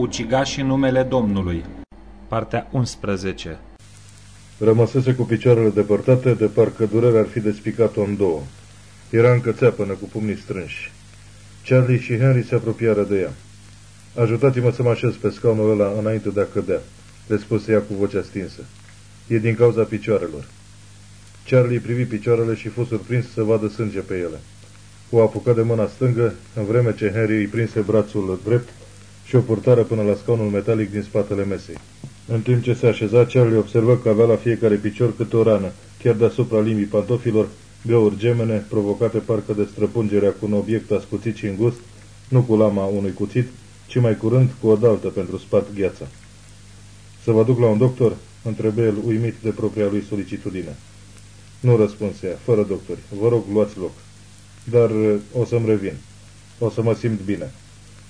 Ucigașii numele Domnului Partea 11 Rămăsese cu picioarele depărtate, de parcă durerea ar fi despicat-o în două. Era încă țeapănă cu pumnii strânși. Charlie și Henry se apropiară de ea. Ajutați-mă să mă așez pe scaunul ăla înainte de a cădea, le spuse ea cu vocea stinsă. E din cauza picioarelor. Charlie privi picioarele și fu surprins să vadă sânge pe ele. O apucă de mâna stângă, în vreme ce Henry îi prinse brațul drept și o purtară până la scaunul metalic din spatele mesei. În timp ce se așeza, Charlie observă că avea la fiecare picior câte o rană, chiar deasupra limbii pantofilor, găuri gemene, provocate parcă de străpungerea cu un obiect ascuțit și îngust, nu cu lama unui cuțit, ci mai curând cu o daltă pentru spart gheața. Să vă duc la un doctor?" întrebe el uimit de propria lui solicitudine. Nu răspunse ea, fără doctori. Vă rog, luați loc. Dar uh, o să-mi revin. O să mă simt bine.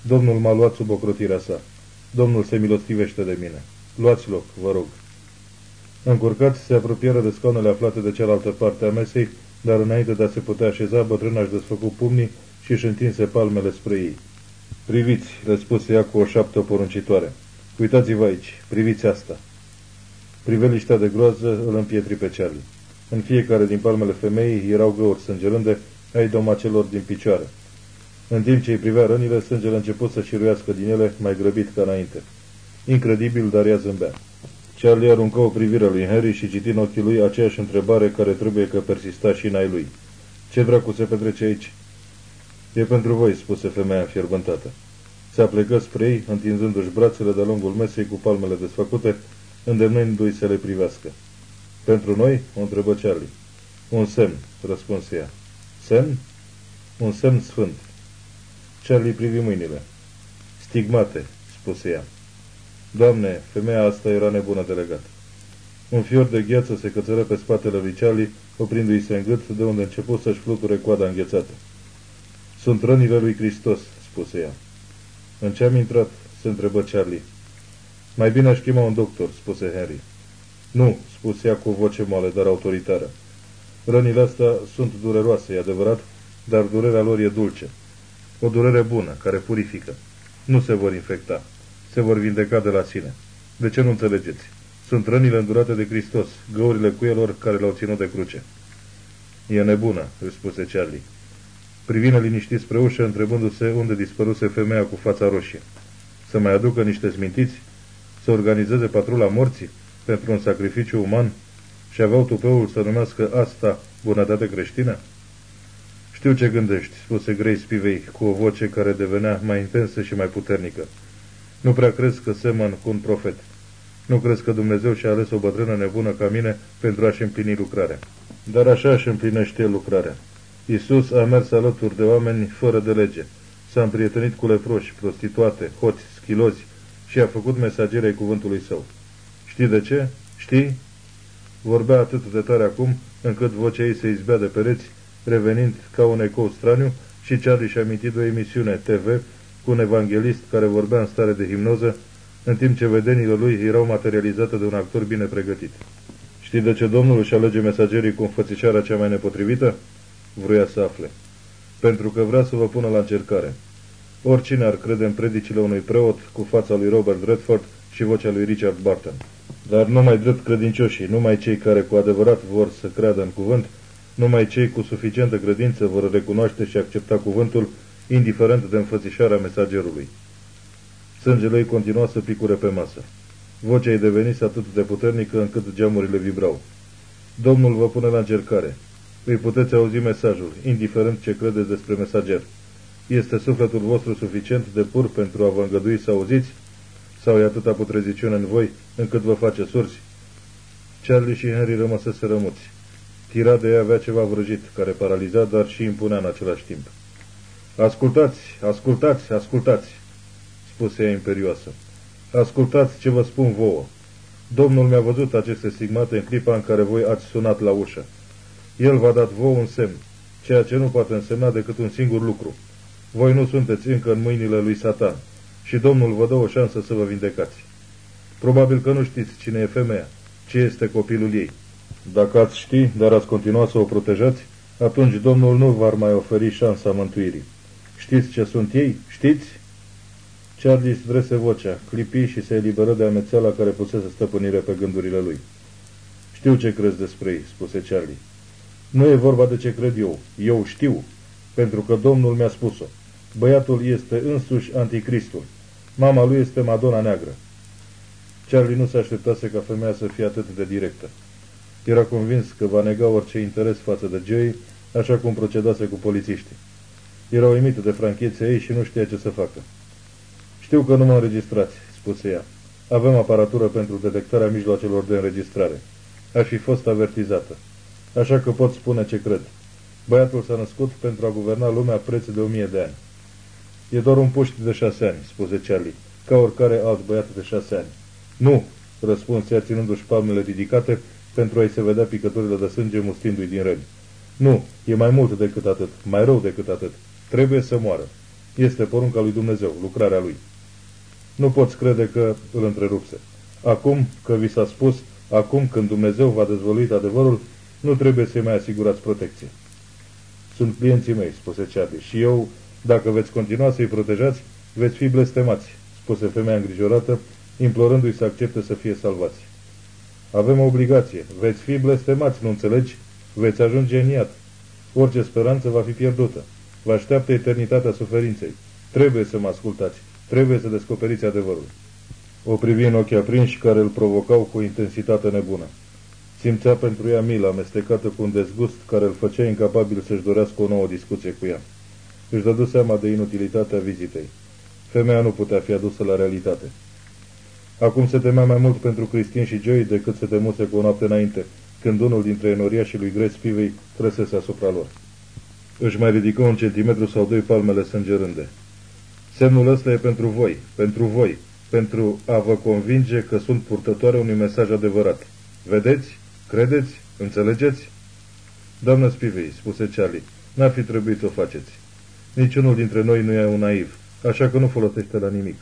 Domnul m-a luat sub ocrotirea sa. Domnul se milostivește de mine. Luați loc, vă rog. Încurcați, se apropiară de scaunele aflate de cealaltă parte a mesei, dar înainte de a se putea așeza, bătrâna își desfăcu pumnii și își întinse palmele spre ei. Priviți, le spuse ea cu o șaptă poruncitoare. Uitați-vă aici, priviți asta. Priveliștea de groază îl împietri pe Charlie. În fiecare din palmele femeii erau găuri sângerânde ai domacelor din picioare. În timp ce îi privea rănile, sângele a început să șiruiască din ele mai grăbit ca înainte. Incredibil, dar ea zâmbea. Charlie aruncă o privire lui Henry și citi în ochii lui aceeași întrebare care trebuie că persista și în ai lui. Ce dracu se petrece aici? E pentru voi, spuse femeia înfierbântată. Se aplecă spre ei, întinzându-și brațele de lungul mesei cu palmele desfăcute, îndemnându-i să le privească. Pentru noi? o întrebă Charlie. Un semn, răspunse ea. Semn? Un semn sfânt. Charlie privi mâinile. Stigmate, spuse ea. Doamne, femeia asta era nebună de legat. Un fior de gheață se cățără pe spatele lui Charlie, oprindu-i se în gât, de unde început să-și fluture coada înghețată. Sunt rănile lui Hristos, spuse ea. În ce am intrat? se întrebă Charlie. Mai bine aș chema un doctor, spuse Harry. Nu, spuse ea cu voce moale, dar autoritară. Rănile astea sunt dureroase, e adevărat, dar durerea lor e dulce. O durere bună, care purifică. Nu se vor infecta. Se vor vindeca de la sine. De ce nu înțelegeți? Sunt rănile îndurate de Hristos, găurile cuielor care l-au ținut de cruce. E nebună, își spuse Charlie. Privine liniștit spre ușă, întrebându-se unde dispăruse femeia cu fața roșie. Să mai aducă niște smintiți? Să organizeze patrula morții? Pentru un sacrificiu uman? Și aveau tupeul să numească asta bunătate creștină? Știu ce gândești, spuse Grace Spivei cu o voce care devenea mai intensă și mai puternică. Nu prea crezi că semăn cu un profet. Nu crezi că Dumnezeu și-a ales o bătrână nebună ca mine pentru a-și împlini lucrarea. Dar așa își împlinește lucrarea. Iisus a mers alături de oameni fără de lege. S-a împrietenit cu leproși, prostituate, hoți, schilozi și a făcut mesagerii cuvântului său. Știi de ce? Știi? Vorbea atât de tare acum, încât vocea ei se izbea de pereți, revenind ca un ecou straniu și Charlie și-a amintit de o emisiune TV cu un evanghelist care vorbea în stare de himnoză, în timp ce vedenile lui erau materializate de un actor bine pregătit. Știi de ce Domnul își alege mesagerii cu înfățișarea cea mai nepotrivită? Vruia să afle. Pentru că vrea să vă pună la încercare. Oricine ar crede în predicile unui preot cu fața lui Robert Redford și vocea lui Richard Barton. Dar numai drept credincioșii, numai cei care cu adevărat vor să creadă în cuvânt, numai cei cu suficientă credință vor recunoaște și accepta cuvântul, indiferent de înfățișarea mesagerului. Sângele ei continua să picure pe masă. Vocea ei devenise atât de puternică încât geamurile vibrau. Domnul vă pune la încercare. Îi puteți auzi mesajul, indiferent ce credeți despre mesager. Este sufletul vostru suficient de pur pentru a vă îngădui să auziți? Sau e atâta putreziciune în voi încât vă face surzi? Charlie și Henry rămăsese rămuți. Tira de ea avea ceva vrăjit, care paraliza, dar și impunea în același timp. Ascultați, ascultați, ascultați, spuse ea imperioasă. Ascultați ce vă spun vouă. Domnul mi-a văzut aceste stigmate în clipa în care voi ați sunat la ușă. El v-a dat vouă un semn, ceea ce nu poate însemna decât un singur lucru. Voi nu sunteți încă în mâinile lui Satan și Domnul vă dă o șansă să vă vindecați. Probabil că nu știți cine e femeia, ce este copilul ei. Dacă ați ști, dar ați continua să o protejați, atunci Domnul nu v-ar mai oferi șansa mântuirii. Știți ce sunt ei? Știți? Charlie strese vocea, clipi și se eliberă de amețeala care pusese stăpânire pe gândurile lui. Știu ce crezi despre ei, spuse Charlie. Nu e vorba de ce cred eu. Eu știu, pentru că Domnul mi-a spus-o. Băiatul este însuși anticristul. Mama lui este Madonna Neagră. Charlie nu se așteptase ca femeia să fie atât de directă. Era convins că va nega orice interes față de Joey, așa cum procedase cu polițiștii. Era uimită de franchețea ei și nu știa ce să facă. Știu că nu mă înregistrați, spuse ea. Avem aparatură pentru detectarea mijloacelor de înregistrare. Aș fi fost avertizată. Așa că pot spune ce cred. Băiatul s-a născut pentru a guverna lumea preț de o mie de ani. E doar un puști de șase ani, spuse Charlie, ca oricare alt băiat de șase ani. Nu, răspunse ea ținându-și palmele ridicate pentru a-i se vedea picăturile de sânge mustindu-i din răni. Nu, e mai mult decât atât, mai rău decât atât. Trebuie să moară. Este porunca lui Dumnezeu, lucrarea lui. Nu poți crede că îl întrerupse. Acum că vi s-a spus, acum când Dumnezeu va dezvălui adevărul, nu trebuie să-i mai asigurați protecție. Sunt clienții mei, spuse Charlie, și eu, dacă veți continua să-i protejați, veți fi blestemați, spuse femeia îngrijorată, implorându-i să accepte să fie salvați. Avem o obligație. Veți fi blestemați, nu înțelegi? Veți ajunge în iad. Orice speranță va fi pierdută. Vă așteaptă eternitatea suferinței. Trebuie să mă ascultați. Trebuie să descoperiți adevărul. O privi în ochii aprinși care îl provocau cu intensitate nebună. Simțea pentru ea milă, amestecată cu un dezgust care îl făcea incapabil să-și dorească o nouă discuție cu ea. Își dădu seama de inutilitatea vizitei. Femeia nu putea fi adusă la realitate. Acum se temea mai mult pentru Cristin și Joey decât se temuse cu o noapte înainte, când unul dintre enoria și lui Grace Pivei trăsese asupra lor. Își mai ridică un centimetru sau doi palmele sângerânde. Semnul ăsta e pentru voi, pentru voi, pentru a vă convinge că sunt purtătoare unui mesaj adevărat. Vedeți? Credeți? Înțelegeți? Doamnă Spivei, spuse Charlie, n-ar fi trebuit să o faceți. Niciunul dintre noi nu e un naiv, așa că nu folosește la nimic.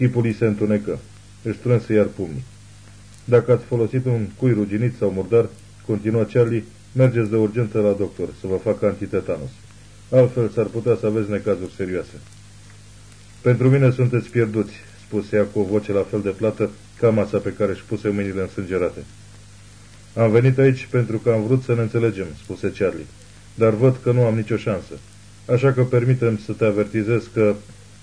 Chipul îi se întunecă. Își strânse iar pumnii. Dacă ați folosit un cui ruginit sau murdar, continua Charlie, mergeți de urgență la doctor să vă facă antitetanus. Altfel s-ar putea să aveți necazuri serioase. Pentru mine sunteți pierduți, spuse ea cu o voce la fel de plată ca masa pe care își puse mâinile însângerate. Am venit aici pentru că am vrut să ne înțelegem, spuse Charlie, dar văd că nu am nicio șansă. Așa că permitem să te avertizez că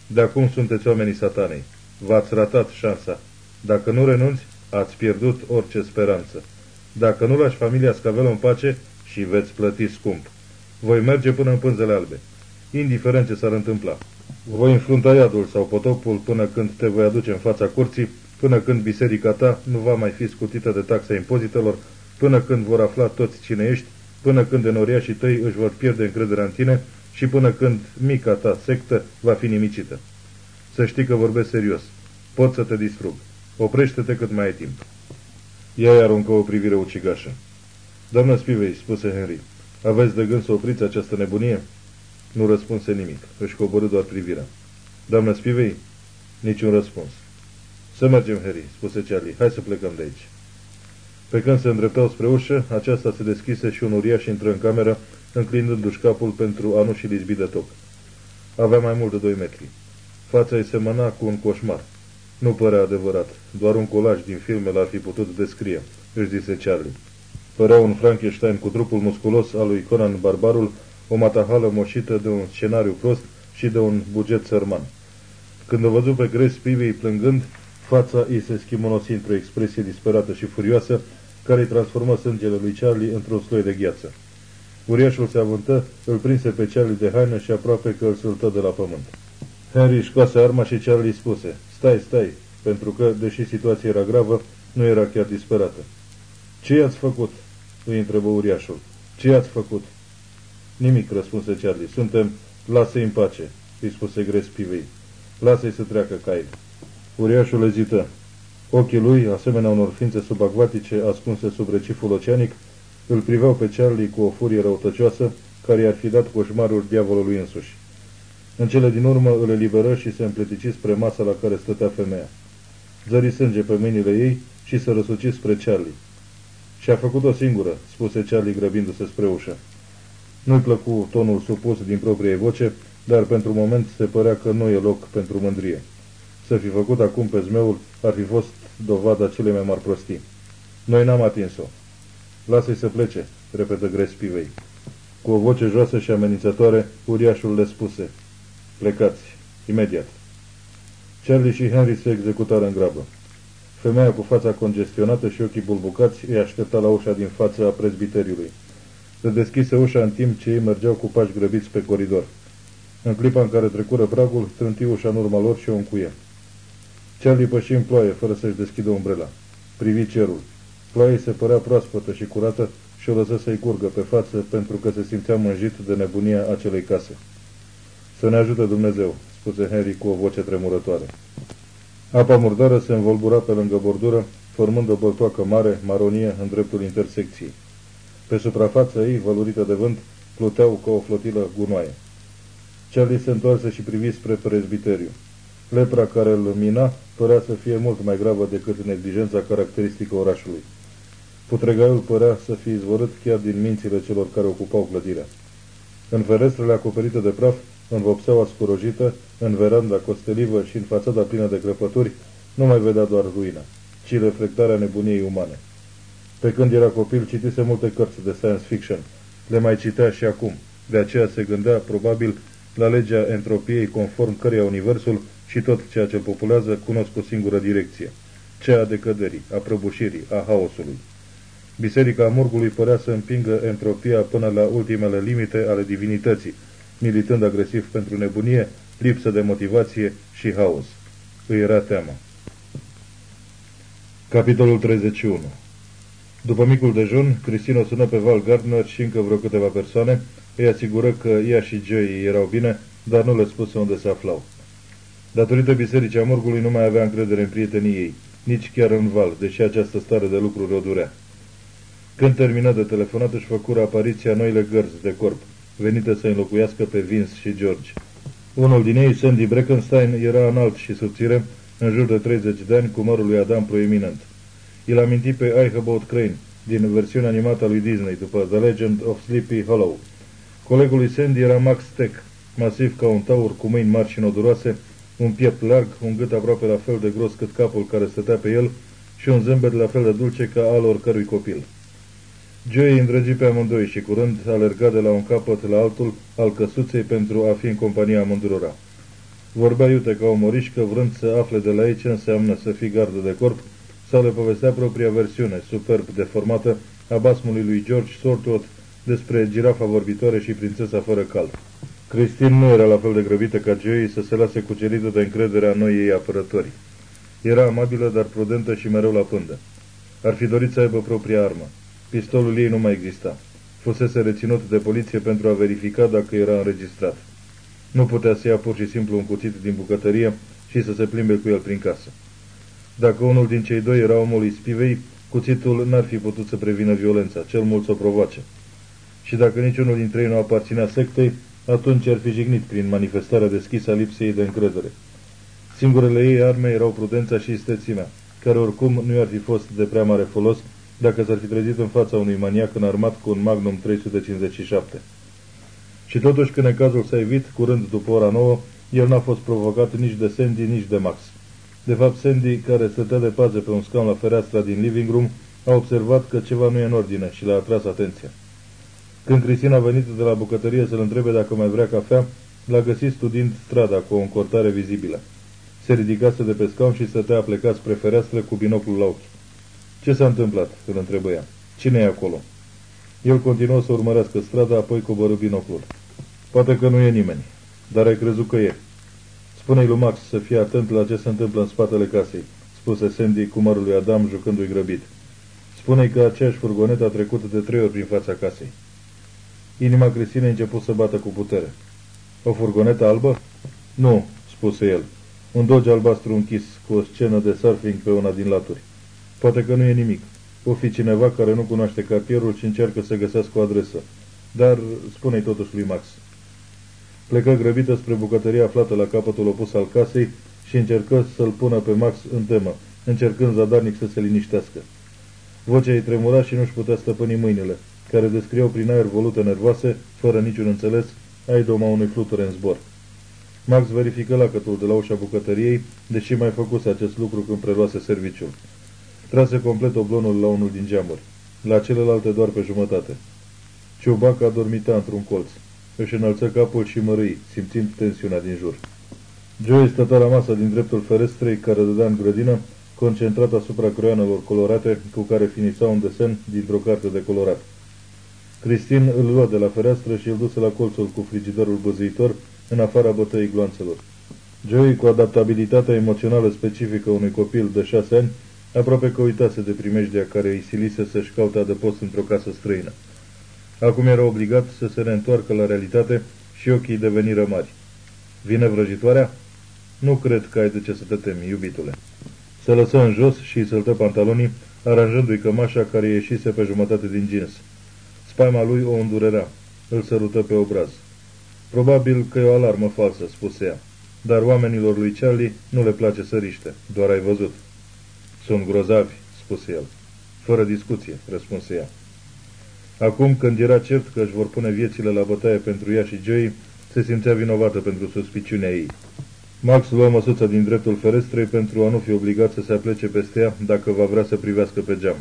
de acum sunteți oamenii satanei. V-ați ratat șansa. Dacă nu renunți, ați pierdut orice speranță. Dacă nu lași familia Scavelă în pace și veți plăti scump. Voi merge până în pânzele albe. Indiferent ce s-ar întâmpla. Voi înfrunta iadul sau potopul până când te voi aduce în fața curții, până când biserica ta nu va mai fi scutită de taxa impozitelor, până când vor afla toți cine ești, până când enoriașii tăi își vor pierde încrederea în tine și până când mica ta sectă va fi nimicită. Să știi că vorbesc serios. Pot să te distrug. Oprește-te cât mai ai timp. Ea îi aruncă o privire ucigașă. Doamnă Spivei, spuse Henry, aveți de gând să opriți această nebunie? Nu răspunse nimic. Își coborâ doar privirea. Doamnă Spivei? Niciun răspuns. Să mergem, Harry, spuse Charlie. Hai să plecăm de aici. Pe când se îndreptau spre ușă, aceasta se deschise și un uriaș intră în cameră, înclinându-și capul pentru a nu și lizbi de toc. Avea mai mult de doi metri. Fața îi semăna cu un coșmar. Nu părea adevărat, doar un colaj din filme l-ar fi putut descrie, își zise Charlie. Părea un Frankenstein cu trupul musculos al lui Conan Barbarul, o matahală moșită de un scenariu prost și de un buget sărman. Când o văzut pe Grace Pivei plângând, fața ei se schimonosi într-o expresie disperată și furioasă, care îi transformă sângele lui Charlie într-un sloi de gheață. Uriașul se avântă, îl prinse pe Charlie de haină și aproape că îl săltă de la pământ. Henry își scoase arma și Charlie spuse, stai, stai, pentru că, deși situația era gravă, nu era chiar disperată. Ce i-ați făcut?" îi întrebă uriașul. Ce i-ați făcut?" Nimic, răspunse Charlie. Suntem... Lasă-i în pace, îi spuse Gres Pivei. Lasă-i să treacă cai. Uriașul ezită. Ochii lui, asemenea unor ființe subacvatice ascunse sub reciful oceanic, îl priveau pe Charlie cu o furie răutăcioasă care i-ar fi dat coșmarul diavolului însuși. În cele din urmă îl eliberă și se împletici spre masa la care stătea femeia. Zări sânge pe mâinile ei și se răsuci spre Charlie. Și-a făcut-o singură, spuse Charlie grăbindu-se spre ușă. Nu-i plăcu tonul supus din proprie voce, dar pentru moment se părea că nu e loc pentru mândrie. Să fi făcut acum pe zmeul ar fi fost dovada cele mai mari prostii. Noi n-am atins-o. Lasă-i să plece, repetă Grespivei. Cu o voce joasă și amenințătoare, uriașul le spuse. Plecați, imediat. Charlie și Henry se executară în grabă. Femeia cu fața congestionată și ochii bulbucați îi aștepta la ușa din față a prezbiteriului. Se deschise ușa în timp ce ei mergeau cu pași grăbiți pe coridor. În clipa în care trecură pragul, trânti ușa în urma lor și o încuie. Charlie păși în ploaie, fără să-și deschidă umbrela. Privi cerul. Ploaia se părea proaspătă și curată și o lăsă să-i curgă pe față pentru că se simțea mânjit de nebunia acelei case. Să ne ajute Dumnezeu, spuse Henry cu o voce tremurătoare. Apa murdară se învolbura pe lângă bordură, formând o băltoacă mare, maronie, în dreptul intersecției. Pe suprafața ei, vălurită de vânt, pluteau ca o flotilă gunoaie. Charlie se întoarse și privi spre prezbiteriu. Lepra care îl mina părea să fie mult mai gravă decât neglijența caracteristică orașului. Putregaiul părea să fie izvorât chiar din mințile celor care ocupau clădirea. În ferestrele acoperite de praf, în vopseaua scorojită, în veranda costelivă și în fațada plină de crăpături, nu mai vedea doar ruina, ci reflectarea nebuniei umane. Pe când era copil, citise multe cărți de science fiction. Le mai citea și acum. De aceea se gândea, probabil, la legea entropiei conform căreia Universul și tot ceea ce îl populează cunosc o singură direcție, cea a decăderii, a prăbușirii, a haosului. Biserica Murgului părea să împingă entropia până la ultimele limite ale divinității, militând agresiv pentru nebunie, lipsă de motivație și haos. Îi era teamă. Capitolul 31 După micul dejun, Cristina o sună pe Val Gardner și încă vreo câteva persoane, îi asigură că ea și Joey erau bine, dar nu le spuse unde se aflau. Datorită bisericii Amorgului nu mai avea încredere în prietenii ei, nici chiar în Val, deși această stare de lucruri o durea. Când termină de telefonat, își făcură apariția noile gărzi de corp, venite să înlocuiască pe Vince și George. Unul din ei, Sandy Breckenstein, era înalt și subțire, în jur de 30 de ani, cu mărul lui Adam proeminent. El aminti pe Ichabod Crane, din versiunea animată a lui Disney, după The Legend of Sleepy Hollow. Colegul lui Sandy era Max Steck, masiv ca un taur cu mâini mari și noduroase, un piept larg, un gât aproape la fel de gros cât capul care stătea pe el și un zâmbet la fel de dulce ca al oricărui copil. Joey îndrăgi pe amândoi și curând alerga de la un capăt la altul al căsuței pentru a fi în compania amândurora. Vorbea iute ca o morișcă, vrând să afle de la ei ce înseamnă să fii gardă de corp, sau le povestea propria versiune, superb deformată, a basmului lui George Sortwood despre girafa vorbitoare și prințesa fără cal. Cristin nu era la fel de grăbită ca Joey să se lase cucerită de încrederea noi ei apărători. Era amabilă, dar prudentă și mereu la pândă. Ar fi dorit să aibă propria armă. Pistolul ei nu mai exista. Fusese reținut de poliție pentru a verifica dacă era înregistrat. Nu putea să ia pur și simplu un cuțit din bucătărie și să se plimbe cu el prin casă. Dacă unul din cei doi era omul ispivei, cuțitul n-ar fi putut să prevină violența, cel mult să o provoace. Și dacă niciunul dintre ei nu aparținea sectei, atunci ar fi jignit prin manifestarea deschisă a lipsei de încredere. Singurele ei arme erau prudența și istețimea, care oricum nu i-ar fi fost de prea mare folos dacă s-ar fi trezit în fața unui maniac înarmat cu un Magnum 357. Și totuși când cazul s-a evit, curând după ora nouă, el n-a fost provocat nici de Sandy, nici de Max. De fapt, Sandy, care stătea de pază pe un scaun la fereastra din living room, a observat că ceva nu e în ordine și l-a atras atenția. Când Cristina a venit de la bucătărie să-l întrebe dacă mai vrea cafea, l-a găsit studiind strada cu o încortare vizibilă. Se ridicase de pe scaun și stătea plecat spre fereastră cu binoclul la ochi. Ce s-a întâmplat?" îl întrebă ea. Cine e acolo?" El continuă să urmărească strada, apoi coborâ binoclul. Poate că nu e nimeni, dar ai crezut că e. Spune-i lui Max să fie atent la ce se întâmplă în spatele casei, spuse Sandy cu mărul lui Adam jucându-i grăbit. Spune-i că aceeași furgonetă a trecut de trei ori prin fața casei. Inima Cristinei a început să bată cu putere. O furgonetă albă? Nu, spuse el. Un doge albastru închis, cu o scenă de surfing pe una din laturi. Poate că nu e nimic. O fi cineva care nu cunoaște cartierul și încearcă să găsească o adresă. Dar spune-i totuși lui Max. Plecă grăbită spre bucătăria aflată la capătul opus al casei și încercă să-l pună pe Max în temă, încercând zadarnic să se liniștească. Vocea ei tremura și nu-și putea stăpâni mâinile, care descriau prin aer volute nervoase, fără niciun înțeles, ai doma unui fluture în zbor. Max verifică lacătul de la ușa bucătăriei, deși mai făcuse acest lucru când preluase serviciul. Trase complet oblonul la unul din geamuri, la celelalte doar pe jumătate. Ciubaca dormita într-un colț. Își înălță capul și mărâi, simțind tensiunea din jur. Joey stătea la masa din dreptul ferestrei care dădea în grădină, concentrat asupra croianelor colorate cu care finisa un desen dintr-o carte de colorat. Cristin îl lua de la fereastră și îl duse la colțul cu frigidorul băzuitor, în afara bătăii gloanțelor. Joey, cu adaptabilitatea emoțională specifică unui copil de șase ani, aproape că uitase de primejdea care îi silise să-și caute adăpost într-o casă străină. Acum era obligat să se reîntoarcă la realitate și ochii deveniră mari. Vine vrăjitoarea? Nu cred că ai de ce să te temi, iubitule. Se lăsă în jos și îi săltă pantalonii, aranjându-i cămașa care ieșise pe jumătate din jeans. Spaima lui o îndurerea. Îl sărută pe obraz. Probabil că e o alarmă falsă, spuse ea. Dar oamenilor lui Charlie nu le place să riște. Doar ai văzut. Sunt grozavi, spuse el. Fără discuție, răspunse ea. Acum, când era cert că își vor pune viețile la bătaie pentru ea și Joey, se simțea vinovată pentru suspiciunea ei. Max lua măsuța din dreptul ferestrei pentru a nu fi obligat să se aplece peste ea dacă va vrea să privească pe geam.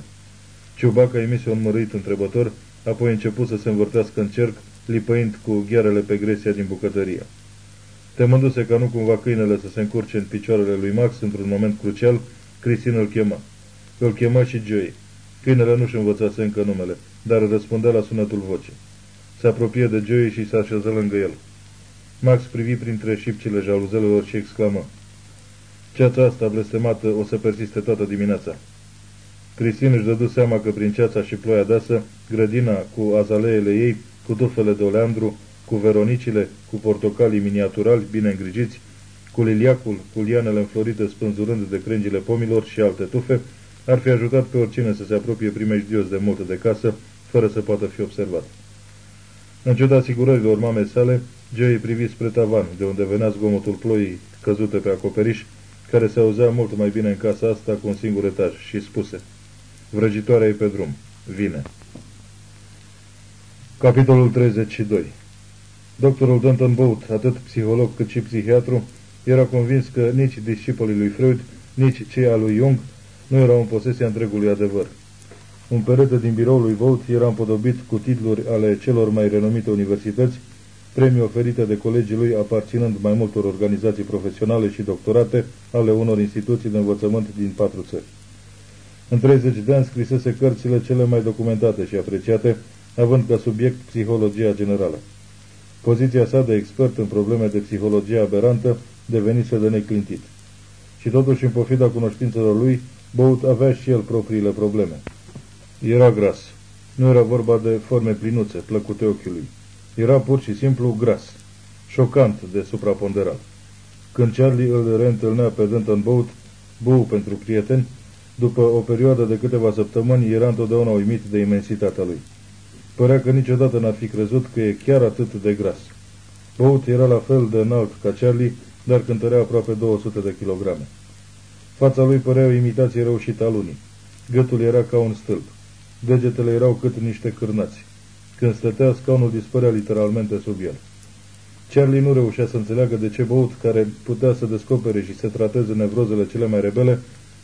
Ciubaca emise un măruit întrebător, apoi început să se învârtească în cerc, lipăind cu ghearele pe gresia din bucătărie. Temându-se ca nu cumva câinele să se încurce în picioarele lui Max într-un moment crucial, Cristin îl chemă. Îl chemă și Joey. Câinele nu-și învățase încă numele, dar răspundea la sunetul vocii. Se apropie de Joey și se așeză lângă el. Max privi printre șipcile jaluzelor și exclamă. Ceața asta blestemată o să persiste toată dimineața. Cristin își dădu seama că prin ceața și ploia deasă, grădina cu azaleele ei, cu tufele de oleandru, cu veronicile, cu portocalii miniaturali bine îngrijiți, cu liliacul, cu lianele înflorite spânzurând de crengile pomilor și alte tufe, ar fi ajutat pe oricine să se apropie primejdios de multe de casă, fără să poată fi observat. În ciuda asigurărilor mamei sale, Joey privi spre tavan, de unde venea zgomotul ploii căzute pe acoperiș, care se auzea mult mai bine în casa asta cu un singur etaj, și spuse Vrăjitoarea e pe drum. Vine. Capitolul 32 Doctorul Danton Boat, atât psiholog cât și psihiatru, era convins că nici discipolii lui Freud, nici cei al lui Jung nu erau în posesia întregului adevăr. Un perete din biroul lui Vogt era împodobit cu titluri ale celor mai renumite universități, premii oferite de colegii lui aparținând mai multor organizații profesionale și doctorate ale unor instituții de învățământ din patru țări. În 30 de ani scrisese cărțile cele mai documentate și apreciate, având ca subiect psihologia generală. Poziția sa de expert în probleme de psihologie aberantă devenise de neclintit. Și totuși, în pofida cunoștințelor lui, Bout avea și el propriile probleme. Era gras. Nu era vorba de forme plinuțe, plăcute ochiului. Era pur și simplu gras. Șocant de supraponderat. Când Charlie îl reîntâlnea pe Denton Boat, Bou pentru prieteni, după o perioadă de câteva săptămâni, era întotdeauna uimit de imensitatea lui. Părea că niciodată n-ar fi crezut că e chiar atât de gras. Bout era la fel de înalt ca Charlie, dar cântărea aproape 200 de kilograme. Fața lui părea o imitație reușită a lunii. Gâtul era ca un stâlp. Degetele erau cât niște cârnați. Când stătea, scaunul dispărea literalmente sub el. Charlie nu reușea să înțeleagă de ce Bout, care putea să descopere și să trateze nevrozele cele mai rebele,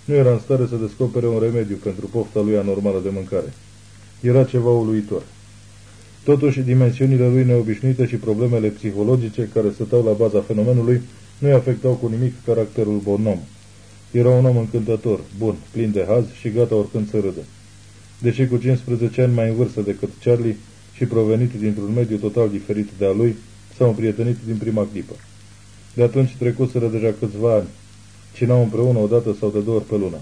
nu era în stare să descopere un remediu pentru pofta lui anormală de mâncare. Era ceva uluitor. Totuși, dimensiunile lui neobișnuite și problemele psihologice care stăteau la baza fenomenului nu-i afectau cu nimic caracterul bon om. Era un om încântător, bun, plin de haz și gata oricând să râde. Deși cu 15 ani mai în vârstă decât Charlie și provenit dintr-un mediu total diferit de a lui, s-au împrietenit din prima clipă. De atunci trecuseră deja câțiva ani. Cinau împreună o dată sau de două ori pe lună.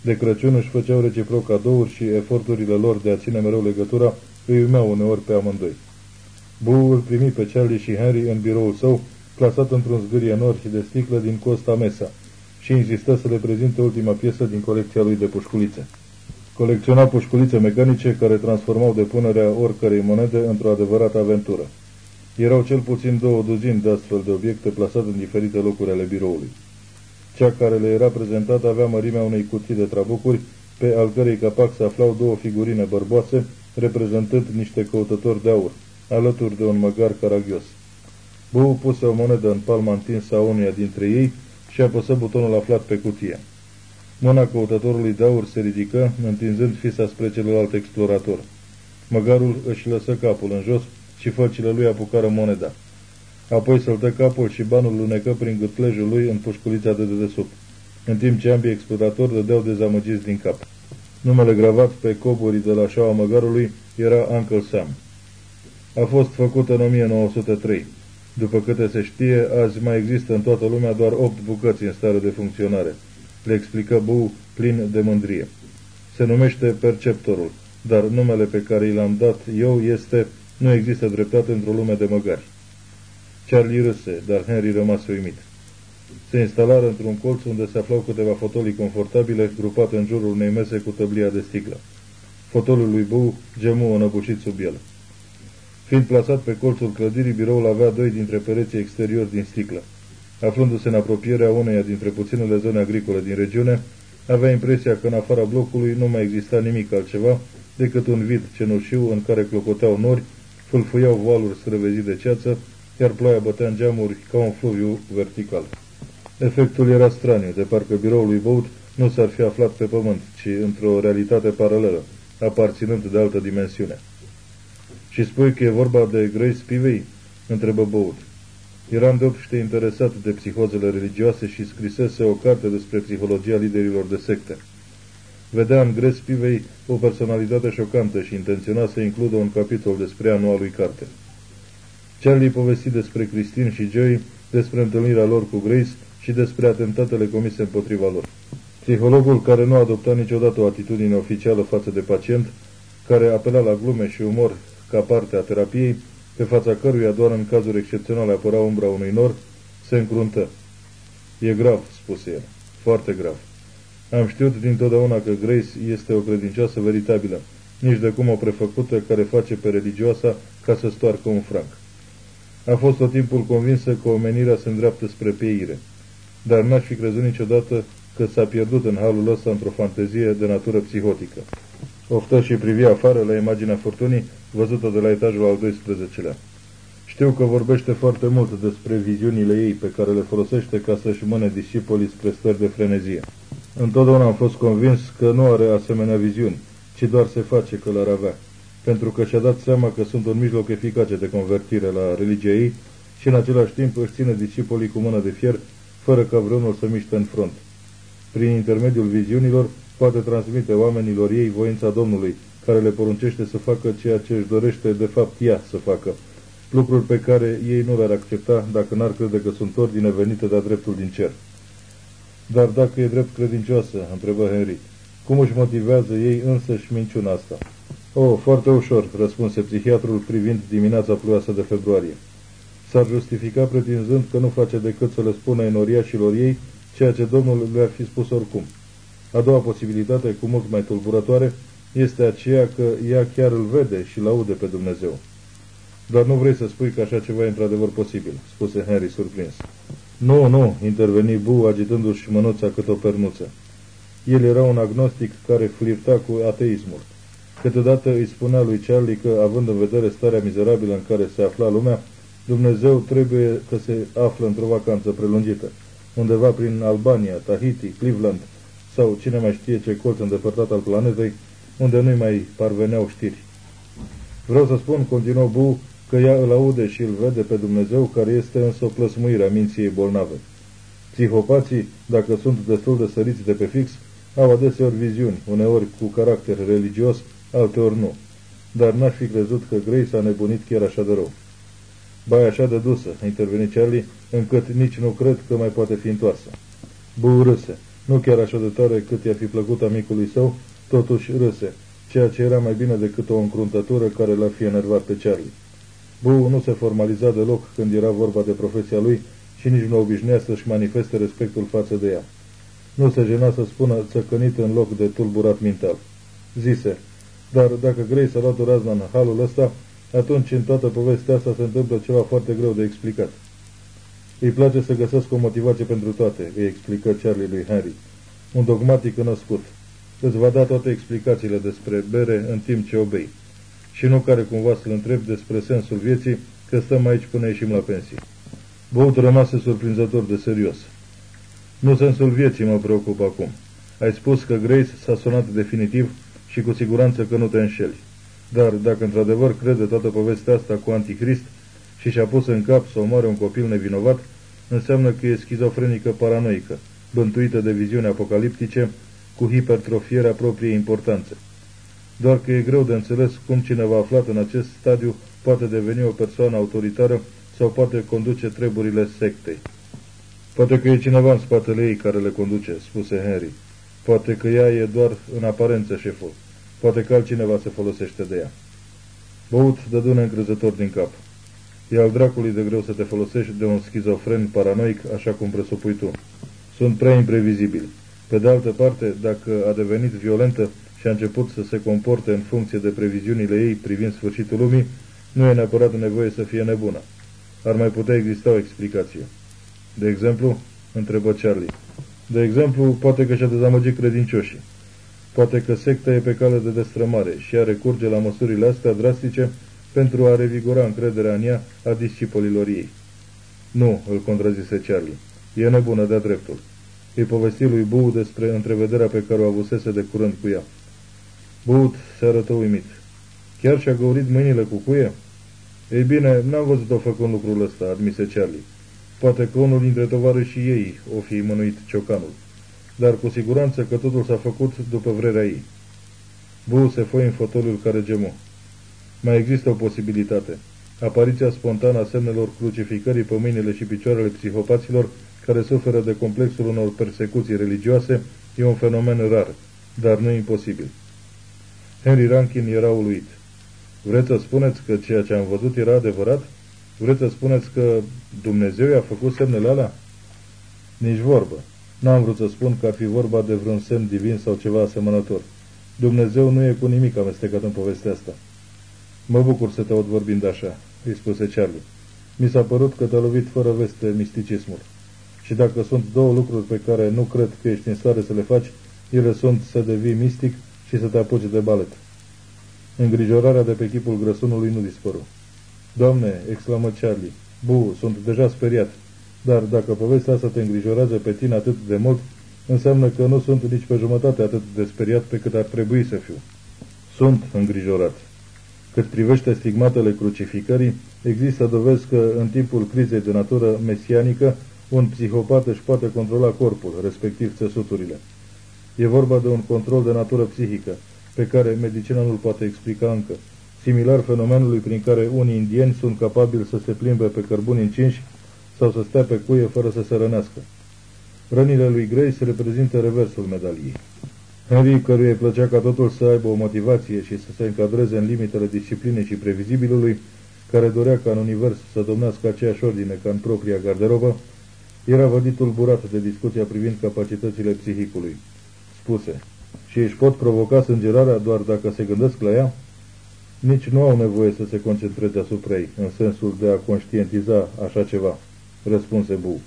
De Crăciun își făceau reciproc cadouri și eforturile lor de a ține mereu legătura îi umeau uneori pe amândoi. Bu îl primi pe Charlie și Henry în biroul său, clasat într-un zgârie nor și de sticlă din Costa Mesa, și insistă să le prezinte ultima piesă din colecția lui de pușculițe. Colecționa pușculițe mecanice care transformau depunerea oricărei monede într-o adevărată aventură. Erau cel puțin două duzini de astfel de obiecte plasate în diferite locuri ale biroului. Cea care le era prezentată avea mărimea unei cutii de trabucuri, pe al cărei capac se aflau două figurine bărboase, reprezentând niște căutători de aur, alături de un măgar caragios. Bou puse o monedă în palma întinsă a unuia dintre ei și apăsă butonul aflat pe cutie. Mâna căutătorului de aur se ridică, întinzând fisa spre celălalt explorator. Măgarul își lăsă capul în jos și făcile lui apucară moneda. Apoi săltă capul și banul lunecă prin gâtlejul lui în pușculița de dedesubt, în timp ce ambii exploratori dădeau dezamăgiți din cap. Numele gravat pe coburii de la șaua măgarului era Uncle Sam. A fost făcut în 1903. După câte se știe, azi mai există în toată lumea doar opt bucăți în stare de funcționare. Le explică Bu plin de mândrie. Se numește Perceptorul, dar numele pe care i l-am dat eu este Nu există dreptate într-o lume de măgari. Charlie râse, dar Henry rămase uimit. Se instalară într-un colț unde se aflau câteva fotolii confortabile grupate în jurul unei mese cu tăblia de sticlă. Fotolul lui Bu gemu înăbușit sub el. Fiind plasat pe colțul clădirii, biroul avea doi dintre pereții exteriori din sticlă. Aflându-se în apropierea uneia dintre puținele zone agricole din regiune, avea impresia că în afara blocului nu mai exista nimic altceva decât un vid cenușiu în care clocoteau nori, fâlfâiau valuri străvezit de ceață, iar ploaia bătea în geamuri ca un fluviu vertical. Efectul era straniu, de parcă biroul lui Bout nu s-ar fi aflat pe pământ, ci într-o realitate paralelă, aparținând de altă dimensiune. Și spui că e vorba de Grace Spivey?" întrebă Bout. Eram deopște interesat de psihozele religioase și scrisese o carte despre psihologia liderilor de secte. Vedea în Grace Spivey o personalitate șocantă și intenționa să includă un capitol despre anul lui carte. Charlie povesti despre Christine și Joey, despre întâlnirea lor cu Grace și despre atentatele comise împotriva lor. Psihologul, care nu adopta niciodată o atitudine oficială față de pacient, care apela la glume și umor ca parte a terapiei, pe fața căruia doar în cazuri excepționale apărea umbra unui nor, se încruntă. E grav, spuse el, foarte grav. Am știut dintotdeauna că Grace este o credincioasă veritabilă, nici de cum o prefăcută care face pe religioasa ca să stoarcă un franc. A fost tot timpul convinsă că omenirea se îndreaptă spre peire, dar n-aș fi crezut niciodată că s-a pierdut în halul ăsta într-o fantezie de natură psihotică. Oftă și privi afară la imaginea furtunii văzută de la etajul al 12-lea. Știu că vorbește foarte mult despre viziunile ei pe care le folosește ca să-și mâne discipolii spre stări de frenezie. Întotdeauna am fost convins că nu are asemenea viziuni, ci doar se face că le-ar avea, pentru că și-a dat seama că sunt un mijloc eficace de convertire la religia ei și în același timp își ține discipolii cu mână de fier, fără ca vreunul să miște în front. Prin intermediul viziunilor, poate transmite oamenilor ei voința Domnului, care le poruncește să facă ceea ce își dorește de fapt ea să facă, lucruri pe care ei nu le-ar accepta dacă n-ar crede că sunt ordine venite de-a dreptul din cer. Dar dacă e drept credincioasă, întrebă Henry, cum își motivează ei însăși minciuna asta? Oh, foarte ușor, răspunse psihiatrul privind dimineața ploioasă de februarie. S-ar justifica pretinzând că nu face decât să le spună enoriașilor ei ceea ce Domnul le-ar fi spus oricum. A doua posibilitate, cu mult mai tulburătoare, este aceea că ea chiar îl vede și laude pe Dumnezeu. Dar nu vrei să spui că așa ceva e într-adevăr posibil, spuse Henry surprins. Nu, nu, interveni Bu agitându-și mânuța cât o pernuță. El era un agnostic care flirta cu ateismul. Câteodată îi spunea lui Charlie că, având în vedere starea mizerabilă în care se afla lumea, Dumnezeu trebuie că se află într-o vacanță prelungită, undeva prin Albania, Tahiti, Cleveland sau cine mai știe ce colț îndepărtat al planetei, unde nu-i mai parveneau știri. Vreau să spun, continuă Bu, că ea îl aude și îl vede pe Dumnezeu, care este însă o plăsmuire a minții bolnave. Psihopații, dacă sunt destul de săriți de pe fix, au adeseori viziuni, uneori cu caracter religios, alteori nu. Dar n-aș fi crezut că Grace a nebunit chiar așa de rău. Ba așa de dusă, a intervenit Charlie, încât nici nu cred că mai poate fi întoarsă. Bu râse, nu chiar așa de tare cât i-ar fi plăcut amicului său, totuși râse, ceea ce era mai bine decât o încruntătură care l-ar fi enervat pe Charlie. Bu nu se formaliza deloc când era vorba de profesia lui și nici nu obișnuia să-și manifeste respectul față de ea. Nu se jena să spună țăcănit în loc de tulburat mental. Zise, dar dacă Grace a luat o razna în halul ăsta, atunci în toată povestea asta se întâmplă ceva foarte greu de explicat. Îi place să găsesc o motivație pentru toate, îi explică Charlie lui Henry. Un dogmatic înăscut. Îți va da toate explicațiile despre bere în timp ce obei. Și nu care cumva să-l întreb despre sensul vieții, că stăm aici până ieșim la pensie. Bout rămase surprinzător de serios. Nu sensul vieții mă preocupă acum. Ai spus că Grace s-a sunat definitiv și cu siguranță că nu te înșeli. Dar dacă într-adevăr crede toată povestea asta cu Antichrist și și-a pus în cap să omoare un copil nevinovat, înseamnă că e schizofrenică paranoică, bântuită de viziuni apocaliptice, cu hipertrofierea propriei importanțe. Doar că e greu de înțeles cum cineva aflat în acest stadiu poate deveni o persoană autoritară sau poate conduce treburile sectei. Poate că e cineva în spatele ei care le conduce, spuse Henry. Poate că ea e doar în aparență șeful. Poate că altcineva se folosește de ea. Băut dădu neîncrezător din cap. E al dracului de greu să te folosești de un schizofren paranoic, așa cum presupui tu. Sunt prea imprevizibili. Pe de altă parte, dacă a devenit violentă și a început să se comporte în funcție de previziunile ei privind sfârșitul lumii, nu e neapărat nevoie să fie nebună. Ar mai putea exista o explicație. De exemplu, întrebă Charlie. De exemplu, poate că și-a dezamăgit credincioșii. Poate că secta e pe cale de destrămare și ea recurge la măsurile astea drastice pentru a revigora încrederea în ea a discipolilor ei. Nu, îl contrazise Charlie. E nebună de-a dreptul. Îi povesti lui Bu despre întrevederea pe care o avusese de curând cu ea. Bud se arătă uimit. Chiar și-a găurit mâinile cu cuie? Ei bine, n-am văzut-o făcând lucrul ăsta, admise Charlie. Poate că unul dintre tovarășii ei o fi mânuit ciocanul, dar cu siguranță că totul s-a făcut după vrerea ei. Bu se foi în fotoliul care gemu. Mai există o posibilitate. Apariția spontană a semnelor crucificării pe mâinile și picioarele psihopaților care suferă de complexul unor persecuții religioase e un fenomen rar, dar nu imposibil. Henry Rankin era uluit. Vreți să spuneți că ceea ce am văzut era adevărat? Vreți să spuneți că Dumnezeu i-a făcut semnele alea? Nici vorbă. N-am vrut să spun că ar fi vorba de vreun semn divin sau ceva asemănător. Dumnezeu nu e cu nimic amestecat în povestea asta. Mă bucur să te aud vorbind așa, îi spuse Charlie. Mi s-a părut că te-a lovit fără veste misticismul. Și dacă sunt două lucruri pe care nu cred că ești în stare să le faci, ele sunt să devii mistic și să te apuci de balet. Îngrijorarea de pe chipul grăsunului nu dispăru. Doamne, exclamă Charlie, bu, sunt deja speriat, dar dacă povestea asta te îngrijorează pe tine atât de mult, înseamnă că nu sunt nici pe jumătate atât de speriat pe cât ar trebui să fiu. Sunt îngrijorat. Cât privește stigmatele crucificării, există dovezi că în timpul crizei de natură mesianică, un psihopat își poate controla corpul, respectiv țesuturile. E vorba de un control de natură psihică, pe care medicina nu-l poate explica încă, similar fenomenului prin care unii indieni sunt capabili să se plimbe pe cărbuni încinși sau să stea pe cuie fără să se rănească. Rănile lui Grace reprezintă reversul medaliei. Henry, căruia îi plăcea ca totul să aibă o motivație și să se încadreze în limitele disciplinei și previzibilului, care dorea ca în univers să domnească aceeași ordine ca în propria garderobă, era văditul burat de discuția privind capacitățile psihicului spuse și își pot provoca sângerarea doar dacă se gândesc la ea? Nici nu au nevoie să se concentreze asupra ei, în sensul de a conștientiza așa ceva, răspunse Bu.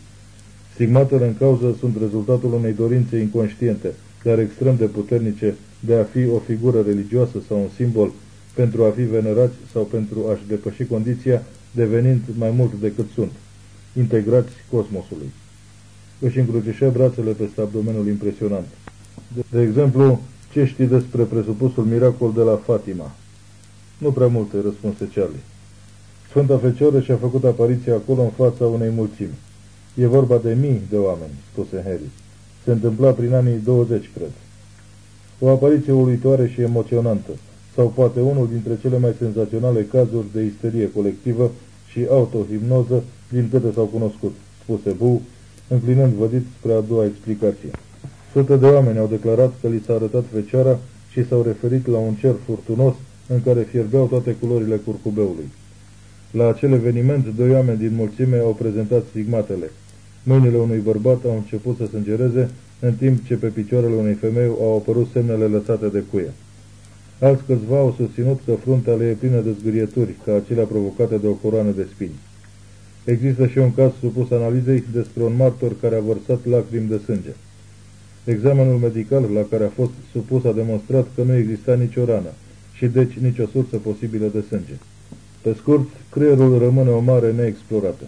Stigmatele în cauză sunt rezultatul unei dorințe inconștiente, dar extrem de puternice, de a fi o figură religioasă sau un simbol pentru a fi venerați sau pentru a-și depăși condiția, devenind mai mult decât sunt, integrați cosmosului. Își încrucișea brațele peste abdomenul impresionant. De exemplu, ce știi despre presupusul miracol de la Fatima? Nu prea multe, răspunse Charlie. Sfânta Fecioară și-a făcut apariția acolo în fața unei mulțimi. E vorba de mii de oameni, spuse Harry. Se întâmpla prin anii 20, cred. O apariție uluitoare și emoționantă, sau poate unul dintre cele mai senzaționale cazuri de isterie colectivă și autohipnoză din câte s-au cunoscut, spuse Bu, înclinând vădit spre a doua explicație. Sute de oameni au declarat că li s-a arătat fecioara și s-au referit la un cer furtunos în care fierbeau toate culorile curcubeului. La acel eveniment, doi oameni din mulțime au prezentat stigmatele. Mâinile unui bărbat au început să sângereze, în timp ce pe picioarele unei femei au apărut semnele lăsate de cuie. Alți câțiva au susținut că fruntea le e plină de zgârieturi, ca acelea provocate de o coroană de spini. Există și un caz supus analizei despre un martor care a vărsat lacrimi de sânge. Examenul medical la care a fost supus a demonstrat că nu exista nicio rană și deci nicio sursă posibilă de sânge. Pe scurt, creierul rămâne o mare neexplorată.